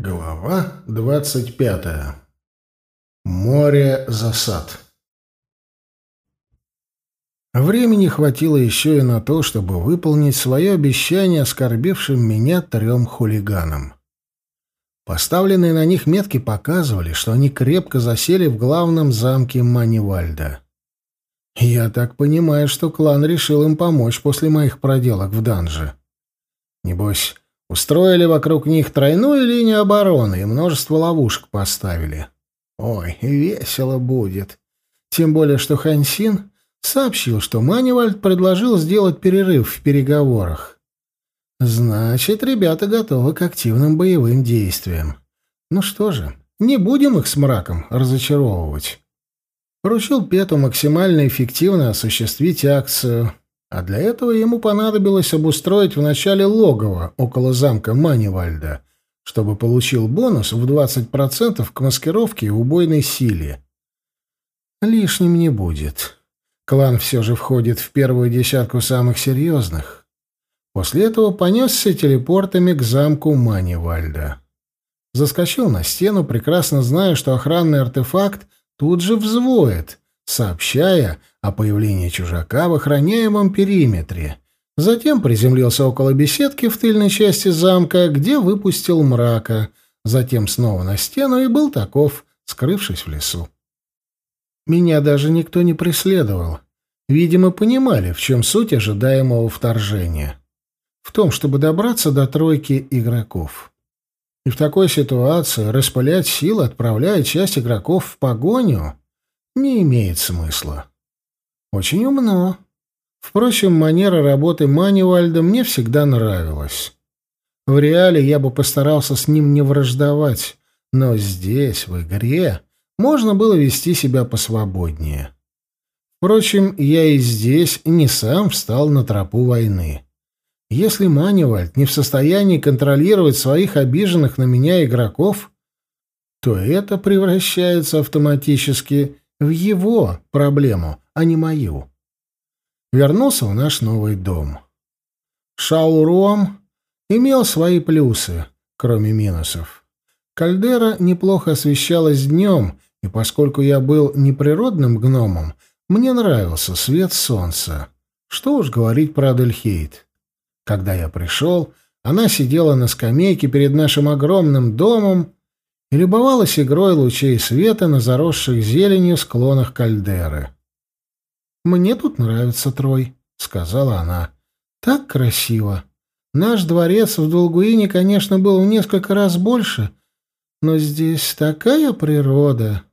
Глава двадцать пятая. Море засад. Времени хватило еще и на то, чтобы выполнить свое обещание оскорбившим меня трем хулиганам. Поставленные на них метки показывали, что они крепко засели в главном замке Манивальда. Я так понимаю, что клан решил им помочь после моих проделок в данже. Небось, Устроили вокруг них тройную линию обороны и множество ловушек поставили. Ой, весело будет. Тем более, что Хансин сообщил, что Манивальд предложил сделать перерыв в переговорах. Значит, ребята готовы к активным боевым действиям. Ну что же, не будем их с мраком разочаровывать. Поручил Пету максимально эффективно осуществить акцию, а для этого ему понадобилось обустроить вначале логово около замка Манивальда, чтобы получил бонус в 20% к маскировке и убойной силе. Лишним не будет. Клан все же входит в первую десятку самых серьезных. После этого понесся телепортами к замку Манивальда. Заскочил на стену, прекрасно зная, что охранный артефакт тут же взвоет, сообщая о появлении чужака в охраняемом периметре. Затем приземлился около беседки в тыльной части замка, где выпустил мрака, затем снова на стену и был таков, скрывшись в лесу. Меня даже никто не преследовал. Видимо, понимали, в чем суть ожидаемого вторжения. В том, чтобы добраться до тройки игроков. И в такой ситуации распылять силы, отправляя часть игроков в погоню, не имеет смысла. Очень умно. Впрочем, манера работы Манивальда мне всегда нравилась. В реале я бы постарался с ним не враждовать, но здесь, в игре, можно было вести себя посвободнее. Впрочем, я и здесь не сам встал на тропу войны. Если Манивальд не в состоянии контролировать своих обиженных на меня игроков, то это превращается автоматически в его проблему, а не мою. Вернулся в наш новый дом. Шауром имел свои плюсы, кроме минусов. Кальдера неплохо освещалась днем, и поскольку я был неприродным гномом, мне нравился свет солнца. Что уж говорить про Адельхейт. Когда я пришел, она сидела на скамейке перед нашим огромным домом и любовалась игрой лучей света на заросших зеленью склонах кальдеры. «Мне тут нравится, Трой», — сказала она. «Так красиво. Наш дворец в Долгуине, конечно, был в несколько раз больше, но здесь такая природа».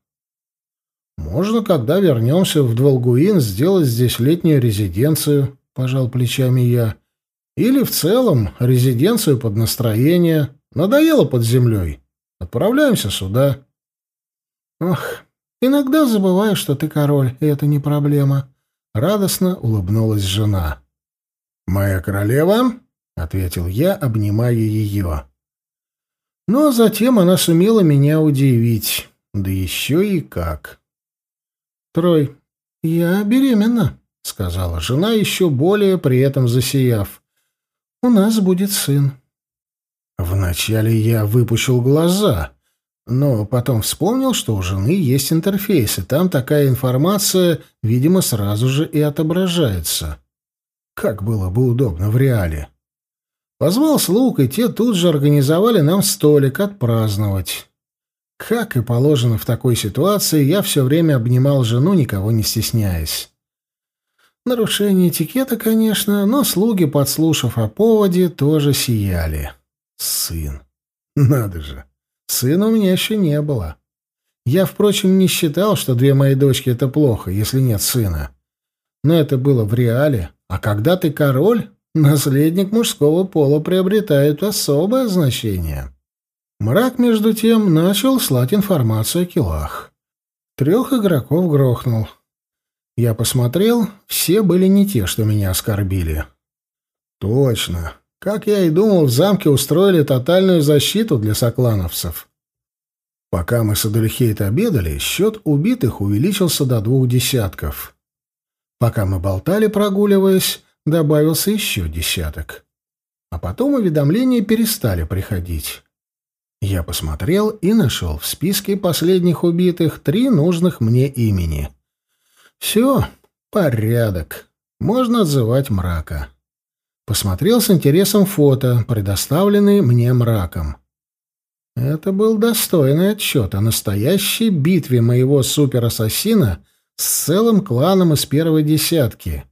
«Можно, когда вернемся в Долгуин, сделать здесь летнюю резиденцию», — пожал плечами я. «Или в целом резиденцию под настроение. Надоело под землей. Отправляемся сюда». «Ох, иногда забываю, что ты король, и это не проблема», Радостно улыбнулась жена. «Моя королева?» — ответил я, обнимая ее. Но затем она сумела меня удивить. Да еще и как. «Трой, я беременна», — сказала жена, еще более при этом засияв. «У нас будет сын». Вначале я выпучил глаза, но потом вспомнил, что у жены есть интерфейс, и там такая информация, видимо, сразу же и отображается. Как было бы удобно в реале. Позвал слуг, и те тут же организовали нам столик отпраздновать. Как и положено в такой ситуации, я все время обнимал жену, никого не стесняясь. Нарушение этикета, конечно, но слуги, подслушав о поводе, тоже сияли. Сын. Надо же. Сына у меня еще не было. Я, впрочем, не считал, что две мои дочки — это плохо, если нет сына. Но это было в реале. А когда ты король, наследник мужского пола приобретает особое значение. Мрак, между тем, начал слать информацию о килах. Трех игроков грохнул. Я посмотрел, все были не те, что меня оскорбили. Точно. Как я и думал, в замке устроили тотальную защиту для соклановцев. Пока мы с Адельхейт обедали, счет убитых увеличился до двух десятков. Пока мы болтали, прогуливаясь, добавился еще десяток. А потом уведомления перестали приходить. Я посмотрел и нашел в списке последних убитых три нужных мне имени. Все, порядок. Можно отзывать мрака. Посмотрел с интересом фото, предоставленные мне мраком. Это был достойный отчет о настоящей битве моего суперассасина с целым кланом из первой десятки.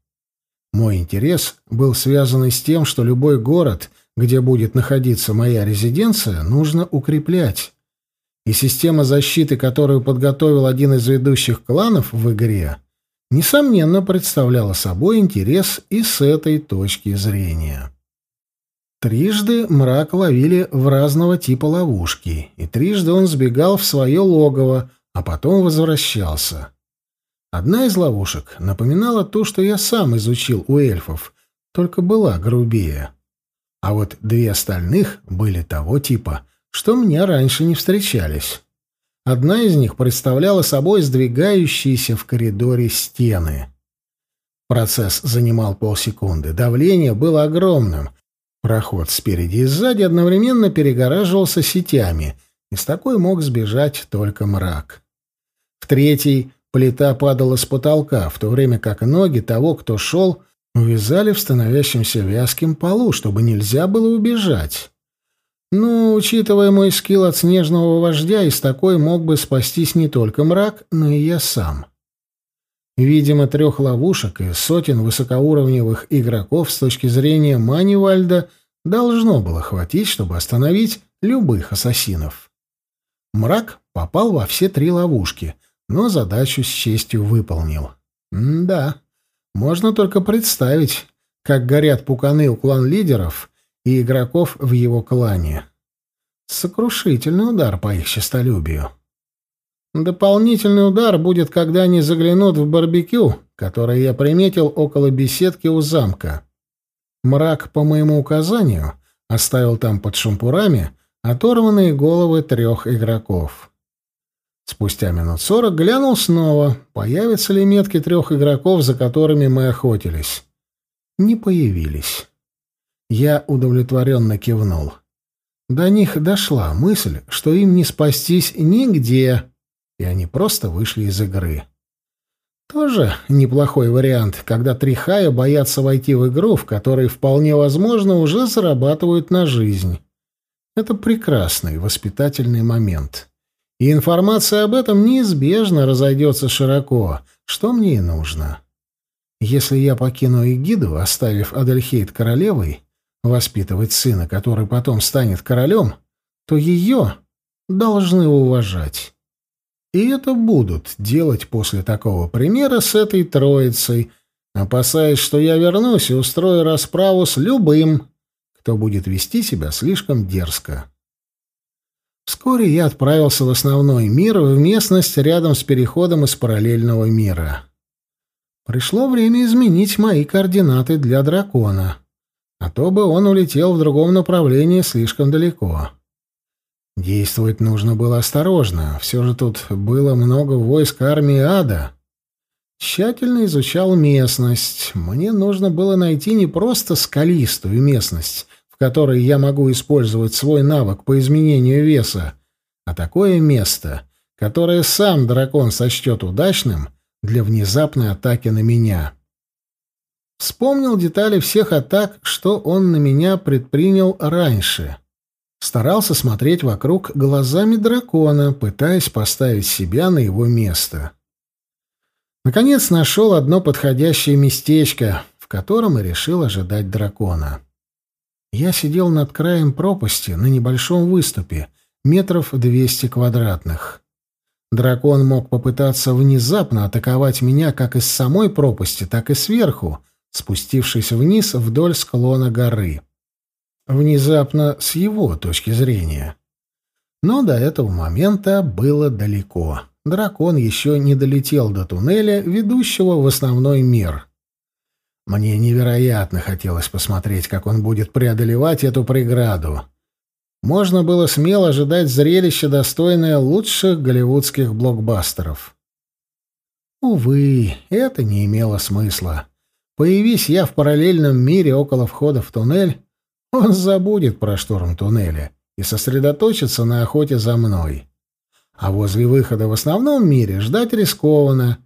Мой интерес был связан с тем, что любой город, где будет находиться моя резиденция, нужно укреплять. И система защиты, которую подготовил один из ведущих кланов в игре, несомненно представляла собой интерес и с этой точки зрения. Трижды мрак ловили в разного типа ловушки, и трижды он сбегал в свое логово, а потом возвращался. Одна из ловушек напоминала то, что я сам изучил у эльфов, только была грубее. А вот две остальных были того типа, что мне раньше не встречались. Одна из них представляла собой сдвигающиеся в коридоре стены. Процесс занимал полсекунды, давление было огромным — Проход спереди и сзади одновременно перегораживался сетями, и с такой мог сбежать только мрак. В третий плита падала с потолка, в то время как ноги того, кто шел, увязали в становящемся вязким полу, чтобы нельзя было убежать. Но, учитывая мой скилл от снежного вождя, из такой мог бы спастись не только мрак, но и я сам. Видимо, трех ловушек и сотен высокоуровневых игроков с точки зрения Манивальда должно было хватить, чтобы остановить любых ассасинов. Мрак попал во все три ловушки, но задачу с честью выполнил. М да, можно только представить, как горят пуканы у клан-лидеров и игроков в его клане. Сокрушительный удар по их честолюбию. Дополнительный удар будет, когда они заглянут в барбекю, которое я приметил около беседки у замка. Мрак, по моему указанию, оставил там под шампурами оторванные головы трех игроков. Спустя минут сорок глянул снова, появятся ли метки трех игроков, за которыми мы охотились. Не появились. Я удовлетворенно кивнул. До них дошла мысль, что им не спастись нигде, и они просто вышли из игры. Тоже неплохой вариант, когда три хая боятся войти в игру, в которой вполне возможно уже зарабатывают на жизнь. Это прекрасный воспитательный момент. И информация об этом неизбежно разойдется широко, что мне и нужно. Если я покину Эгиду, оставив Адельхейт королевой, воспитывать сына, который потом станет королем, то ее должны уважать. И это будут делать после такого примера с этой троицей, опасаясь, что я вернусь и устрою расправу с любым, кто будет вести себя слишком дерзко. Вскоре я отправился в основной мир, в местность рядом с переходом из параллельного мира. Пришло время изменить мои координаты для дракона, а то бы он улетел в другом направлении слишком далеко. Действовать нужно было осторожно, все же тут было много войск армии ада. Тщательно изучал местность. Мне нужно было найти не просто скалистую местность, в которой я могу использовать свой навык по изменению веса, а такое место, которое сам дракон сочтет удачным для внезапной атаки на меня. Вспомнил детали всех атак, что он на меня предпринял раньше — Старался смотреть вокруг глазами дракона, пытаясь поставить себя на его место. Наконец нашел одно подходящее местечко, в котором и решил ожидать дракона. Я сидел над краем пропасти на небольшом выступе, метров двести квадратных. Дракон мог попытаться внезапно атаковать меня как из самой пропасти, так и сверху, спустившись вниз вдоль склона горы. Внезапно с его точки зрения. Но до этого момента было далеко. Дракон еще не долетел до туннеля, ведущего в основной мир. Мне невероятно хотелось посмотреть, как он будет преодолевать эту преграду. Можно было смело ожидать зрелища, достойное лучших голливудских блокбастеров. Увы, это не имело смысла. Появись я в параллельном мире около входа в туннель, он забудет про шторм туннеля и сосредоточиться на охоте за мной. А возле выхода в основном мире ждать рискованно,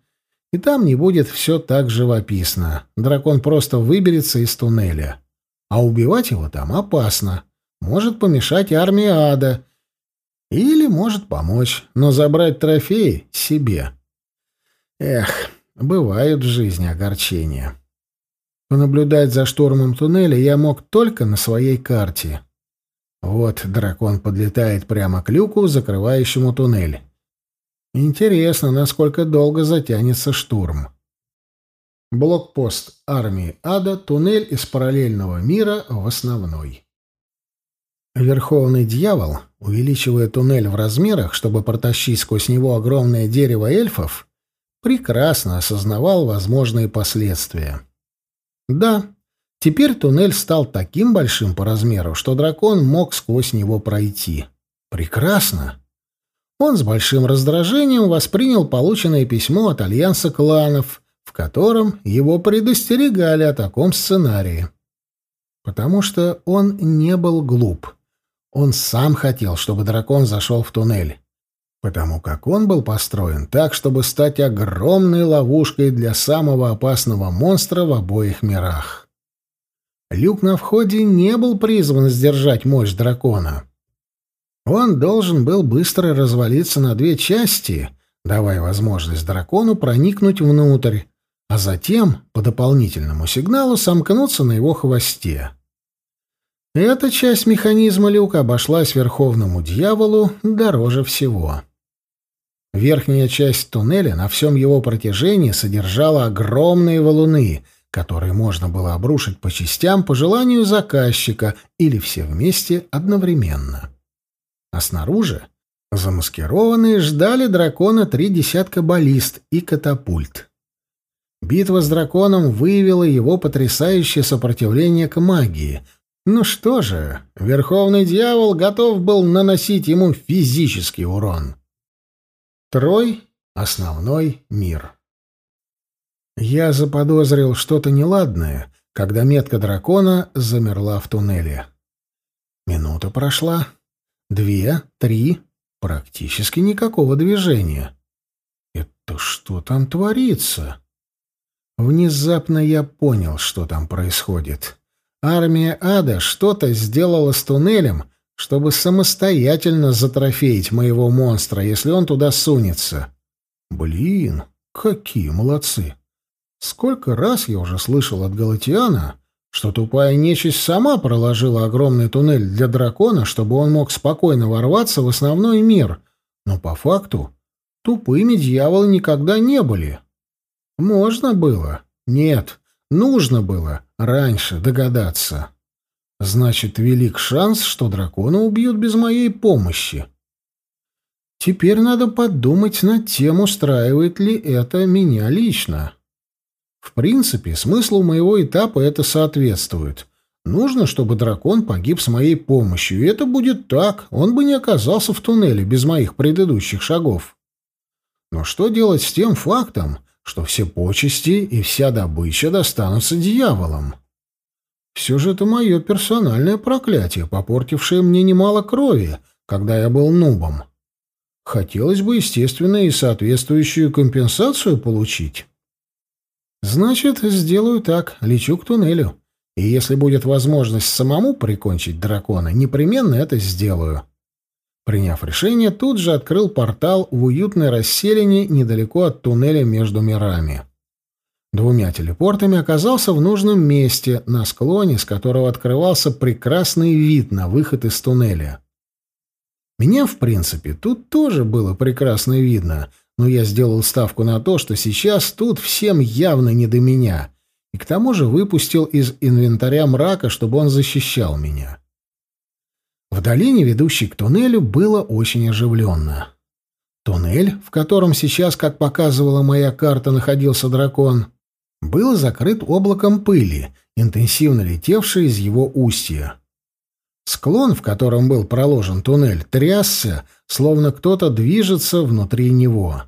и там не будет все так живописно. Дракон просто выберется из туннеля. А убивать его там опасно. Может помешать армии ада. Или может помочь, но забрать трофеи себе. Эх, бывают в жизни огорчения. Понаблюдать за штурмом туннеля я мог только на своей карте. Вот дракон подлетает прямо к люку, закрывающему туннель. Интересно, насколько долго затянется штурм. Блокпост армии Ада, туннель из параллельного мира в основной. Верховный дьявол, увеличивая туннель в размерах, чтобы протащить сквозь него огромное дерево эльфов, прекрасно осознавал возможные последствия. Да, теперь туннель стал таким большим по размеру, что дракон мог сквозь него пройти. Прекрасно. Он с большим раздражением воспринял полученное письмо от Альянса кланов, в котором его предостерегали о таком сценарии. Потому что он не был глуп. Он сам хотел, чтобы дракон зашел в туннель. Потому как он был построен так, чтобы стать огромной ловушкой для самого опасного монстра в обоих мирах. Люк на входе не был призван сдержать мощь дракона. Он должен был быстро развалиться на две части, давая возможность дракону проникнуть внутрь, а затем, по дополнительному сигналу, сомкнуться на его хвосте. Эта часть механизма люка обошлась Верховному Дьяволу дороже всего. Верхняя часть туннеля на всем его протяжении содержала огромные валуны, которые можно было обрушить по частям по желанию заказчика или все вместе одновременно а снаружи, замаскированные, ждали дракона три десятка баллист и катапульт. Битва с драконом выявила его потрясающее сопротивление к магии. Ну что же, Верховный Дьявол готов был наносить ему физический урон. Трой — основной мир. Я заподозрил что-то неладное, когда метка дракона замерла в туннеле. Минута прошла, Две, три, практически никакого движения. Это что там творится? Внезапно я понял, что там происходит. Армия ада что-то сделала с туннелем, чтобы самостоятельно затрофеить моего монстра, если он туда сунется. Блин, какие молодцы! Сколько раз я уже слышал от Галатиана, что тупая нечисть сама проложила огромный туннель для дракона, чтобы он мог спокойно ворваться в основной мир, но по факту тупыми дьяволы никогда не были. Можно было? Нет, нужно было раньше догадаться. Значит, велик шанс, что дракона убьют без моей помощи. Теперь надо подумать над тем, устраивает ли это меня лично. В принципе, смыслу моего этапа это соответствует. Нужно, чтобы дракон погиб с моей помощью, и это будет так, он бы не оказался в туннеле без моих предыдущих шагов. Но что делать с тем фактом, что все почести и вся добыча достанутся дьяволам? Все же это мое персональное проклятие, попортившее мне немало крови, когда я был нубом. Хотелось бы, естественно, и соответствующую компенсацию получить. Значит, сделаю так, лечу к туннелю. И если будет возможность самому прикончить дракона, непременно это сделаю. Приняв решение, тут же открыл портал в уютное расселение недалеко от туннеля между мирами. Двумя телепортами оказался в нужном месте, на склоне, с которого открывался прекрасный вид на выход из туннеля. Меня, в принципе, тут тоже было прекрасно видно — но я сделал ставку на то, что сейчас тут всем явно не до меня, и к тому же выпустил из инвентаря мрака, чтобы он защищал меня. В долине, ведущей к туннелю, было очень оживленно. Туннель, в котором сейчас, как показывала моя карта, находился дракон, был закрыт облаком пыли, интенсивно летевшей из его устья. Склон, в котором был проложен туннель, трясся, словно кто-то движется внутри него.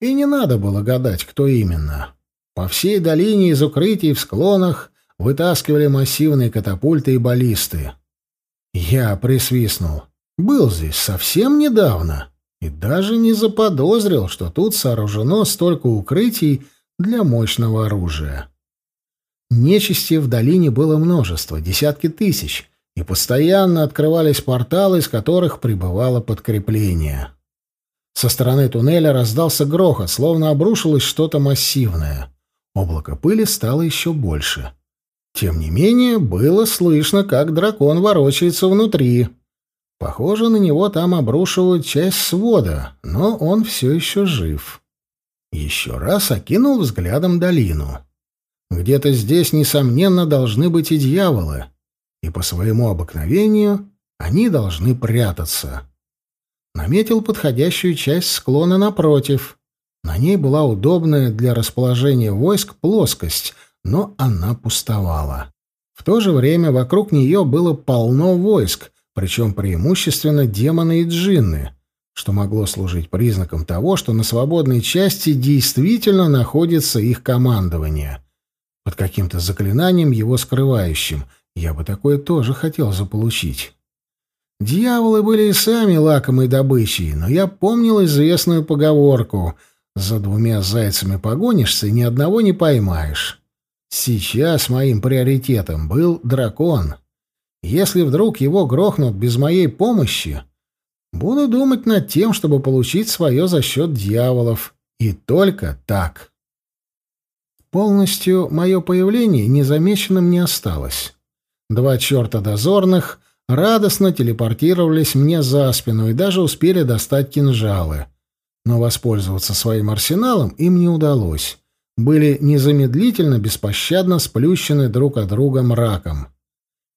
И не надо было гадать, кто именно. По всей долине из укрытий в склонах вытаскивали массивные катапульты и баллисты. Я присвистнул. Был здесь совсем недавно и даже не заподозрил, что тут сооружено столько укрытий для мощного оружия. Нечисти в долине было множество, десятки тысяч, и постоянно открывались порталы, из которых прибывало подкрепление. Со стороны туннеля раздался грохот, словно обрушилось что-то массивное. Облако пыли стало еще больше. Тем не менее, было слышно, как дракон ворочается внутри. Похоже, на него там обрушивают часть свода, но он все еще жив. Еще раз окинул взглядом долину. Где-то здесь, несомненно, должны быть и дьяволы, и по своему обыкновению они должны прятаться. Наметил подходящую часть склона напротив. На ней была удобная для расположения войск плоскость, но она пустовала. В то же время вокруг нее было полно войск, причем преимущественно демоны и джинны, что могло служить признаком того, что на свободной части действительно находится их командование. Под каким-то заклинанием его скрывающим. Я бы такое тоже хотел заполучить. Дьяволы были и сами лакомой добычей, но я помнил известную поговорку «За двумя зайцами погонишься, ни одного не поймаешь». Сейчас моим приоритетом был дракон — если вдруг его грохнут без моей помощи, буду думать над тем, чтобы получить свое за счет дьяволов. И только так. Полностью мое появление незамеченным не осталось. Два черта дозорных радостно телепортировались мне за спину и даже успели достать кинжалы. Но воспользоваться своим арсеналом им не удалось. Были незамедлительно беспощадно сплющены друг от друга мраком.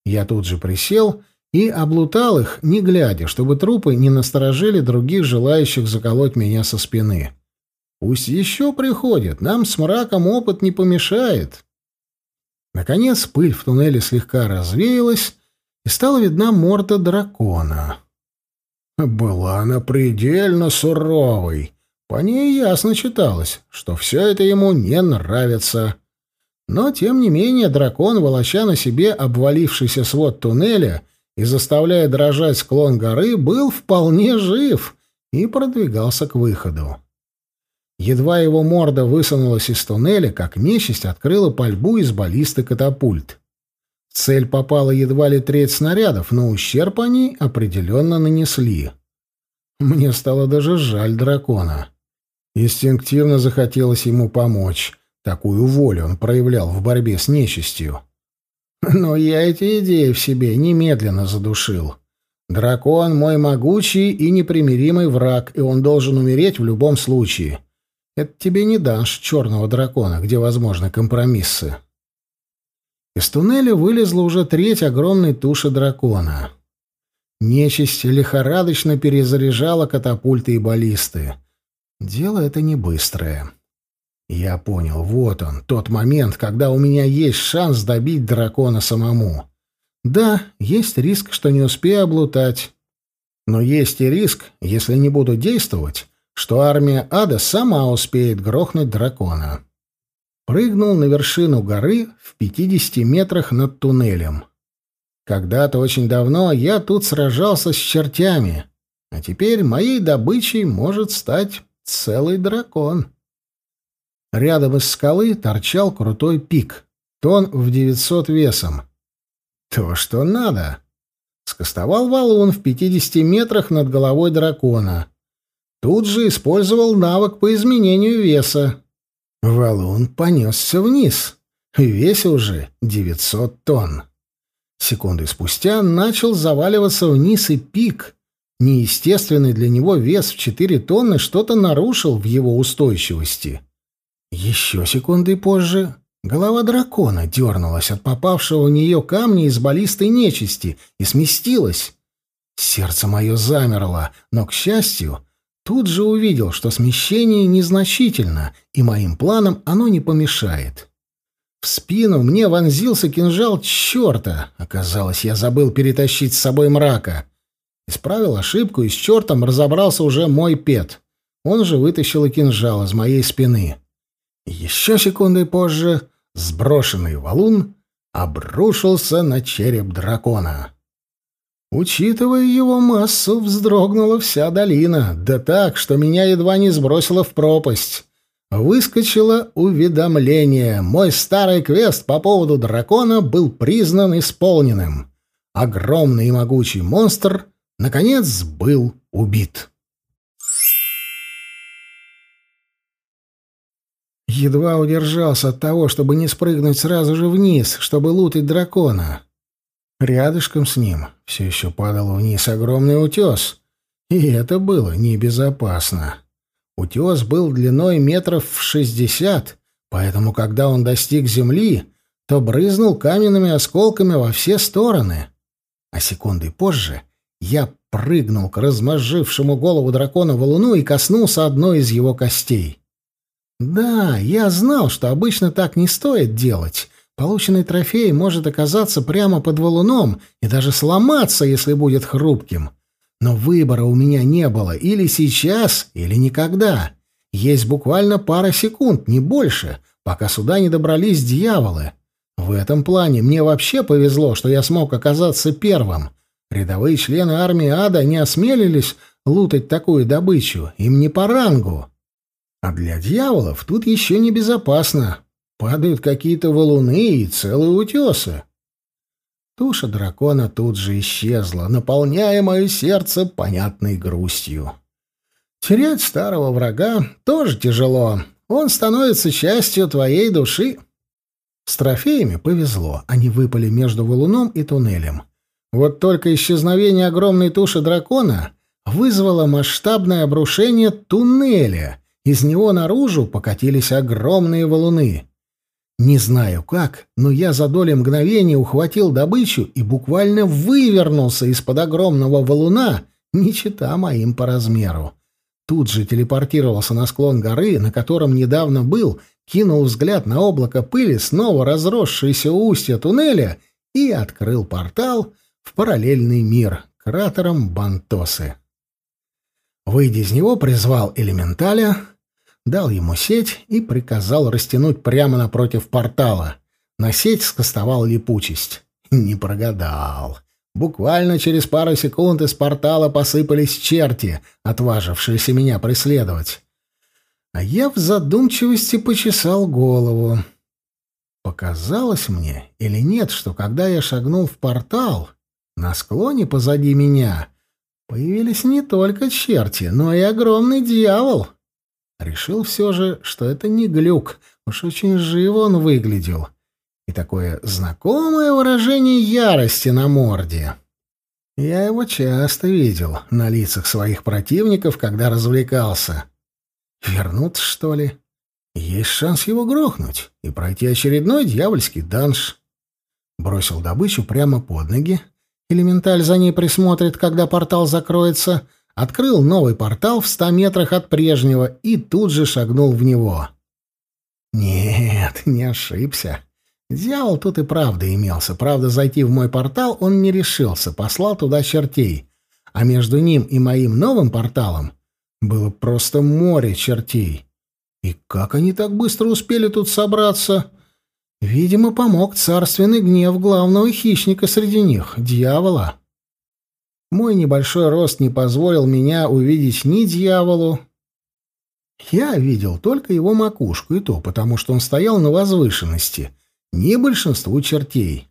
Я тут же присел и облутал их, не глядя, чтобы трупы не насторожили других желающих заколоть меня со спины. Пусть еще приходят, нам с мраком опыт не помешает. Наконец пыль в туннеле слегка развеялась, и стала видна морда дракона. Была она предельно суровой. По ней ясно читалось, что все это ему не нравится. Но, тем не менее, дракон, волоча на себе обвалившийся свод туннеля и заставляя дрожать склон горы, был вполне жив и продвигался к выходу. Едва его морда высунулась из туннеля, как нечисть открыла пальбу из баллисты катапульт. В цель попала едва ли треть снарядов, но ущерб они определенно нанесли. Мне стало даже жаль дракона. Инстинктивно захотелось ему помочь. Такую волю он проявлял в борьбе с нечистью. Но я эти идеи в себе немедленно задушил. Дракон — мой могучий и непримиримый враг, и он должен умереть в любом случае. Это тебе не дашь черного дракона, где возможны компромиссы. Из туннеля вылезла уже треть огромной туши дракона. Нечисть лихорадочно перезаряжала катапульты и баллисты. Дело это не быстрое. Я понял, вот он, тот момент, когда у меня есть шанс добить дракона самому. Да, есть риск, что не успею облутать. Но есть и риск, если не буду действовать, что армия ада сама успеет грохнуть дракона. Прыгнул на вершину горы в 50 метрах над туннелем. Когда-то очень давно я тут сражался с чертями, а теперь моей добычей может стать целый дракон. Рядом из скалы торчал крутой пик, тон в 900 весом. То, что надо. Скостовал валун в 50 метрах над головой дракона. Тут же использовал навык по изменению веса. Валун понесся вниз. Весе уже 900 тонн. Секунды спустя начал заваливаться вниз и пик. Неестественный для него вес в 4 тонны что-то нарушил в его устойчивости. Еще секунды позже голова дракона дернулась от попавшего в нее камня из баллистой нечисти и сместилась. Сердце мое замерло, но, к счастью, тут же увидел, что смещение незначительно, и моим планам оно не помешает. В спину мне вонзился кинжал черта. Оказалось, я забыл перетащить с собой мрака. Исправил ошибку, и с чертом разобрался уже мой пет. Он же вытащил и кинжал из моей спины. Еще секунды позже сброшенный валун обрушился на череп дракона. Учитывая его массу, вздрогнула вся долина, да так, что меня едва не сбросило в пропасть. Выскочило уведомление. Мой старый квест по поводу дракона был признан исполненным. Огромный и могучий монстр, наконец, был убит. Едва удержался от того, чтобы не спрыгнуть сразу же вниз, чтобы лутать дракона. Рядышком с ним все еще падал вниз огромный утес, и это было небезопасно. Утес был длиной метров в шестьдесят, поэтому, когда он достиг земли, то брызнул каменными осколками во все стороны. А секунды позже я прыгнул к размозжившему голову дракона валуну и коснулся одной из его костей. Да, я знал, что обычно так не стоит делать. Полученный трофей может оказаться прямо под валуном и даже сломаться, если будет хрупким. Но выбора у меня не было или сейчас, или никогда. Есть буквально пара секунд, не больше, пока сюда не добрались дьяволы. В этом плане мне вообще повезло, что я смог оказаться первым. Рядовые члены армии ада не осмелились лутать такую добычу, им не по рангу. А для дьяволов тут еще небезопасно. Падают какие-то валуны и целые утесы. Туша дракона тут же исчезла, наполняя мое сердце понятной грустью. Терять старого врага тоже тяжело. Он становится частью твоей души. С трофеями повезло. Они выпали между валуном и туннелем. Вот только исчезновение огромной туши дракона вызвало масштабное обрушение туннеля, из него наружу покатились огромные валуны. Не знаю как, но я за доли мгновения ухватил добычу и буквально вывернулся из-под огромного валуна, не чита моим по размеру. Тут же телепортировался на склон горы, на котором недавно был, кинул взгляд на облако пыли, снова разросшееся устья туннеля и открыл портал в параллельный мир кратером Бантосы. Выйдя из него, призвал элементаля, дал ему сеть и приказал растянуть прямо напротив портала. На сеть скостовал липучесть. Не прогадал. Буквально через пару секунд из портала посыпались черти, отважившиеся меня преследовать. А я в задумчивости почесал голову. Показалось мне или нет, что когда я шагнул в портал, на склоне позади меня появились не только черти, но и огромный дьявол. Решил все же, что это не глюк, уж очень живо он выглядел. И такое знакомое выражение ярости на морде. Я его часто видел на лицах своих противников, когда развлекался. Вернуться, что ли? Есть шанс его грохнуть и пройти очередной дьявольский данж. Бросил добычу прямо под ноги. Элементаль за ней присмотрит, когда портал закроется — открыл новый портал в ста метрах от прежнего и тут же шагнул в него. Нет, не ошибся. Дьявол тут и правда имелся. Правда, зайти в мой портал он не решился, послал туда чертей. А между ним и моим новым порталом было просто море чертей. И как они так быстро успели тут собраться? Видимо, помог царственный гнев главного хищника среди них — дьявола. Мой небольшой рост не позволил меня увидеть ни дьяволу. Я видел только его макушку, и то потому, что он стоял на возвышенности, не большинству чертей.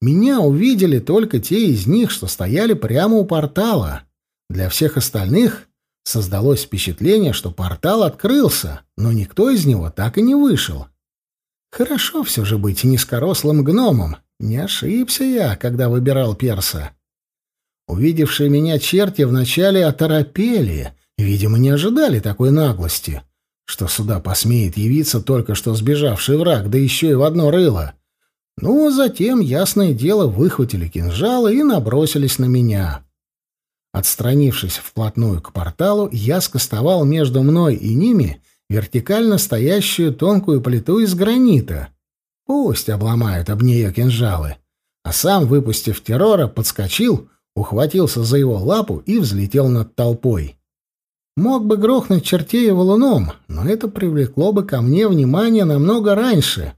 Меня увидели только те из них, что стояли прямо у портала. Для всех остальных создалось впечатление, что портал открылся, но никто из него так и не вышел. Хорошо все же быть низкорослым гномом. Не ошибся я, когда выбирал перса. Увидевшие меня черти вначале оторопели, видимо, не ожидали такой наглости, что сюда посмеет явиться только что сбежавший враг, да еще и в одно рыло. Ну, а затем, ясное дело, выхватили кинжалы и набросились на меня. Отстранившись вплотную к порталу, я скостовал между мной и ними вертикально стоящую тонкую плиту из гранита. Пусть обломают об нее кинжалы. А сам, выпустив террора, подскочил — ухватился за его лапу и взлетел над толпой. Мог бы грохнуть чертей валуном, но это привлекло бы ко мне внимание намного раньше.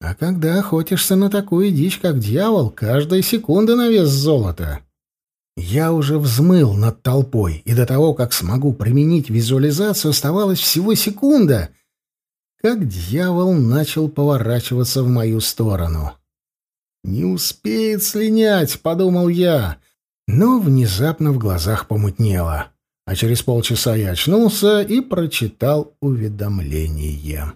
А когда охотишься на такую дичь, как дьявол, каждая секунда на вес золота. Я уже взмыл над толпой, и до того, как смогу применить визуализацию, оставалась всего секунда, как дьявол начал поворачиваться в мою сторону. «Не успеет слинять», — подумал я, но внезапно в глазах помутнело, а через полчаса я очнулся и прочитал уведомление.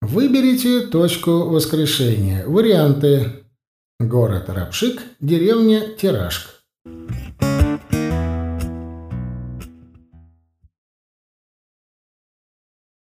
Выберите точку воскрешения. Варианты. Город Рапшик, деревня Тирашк.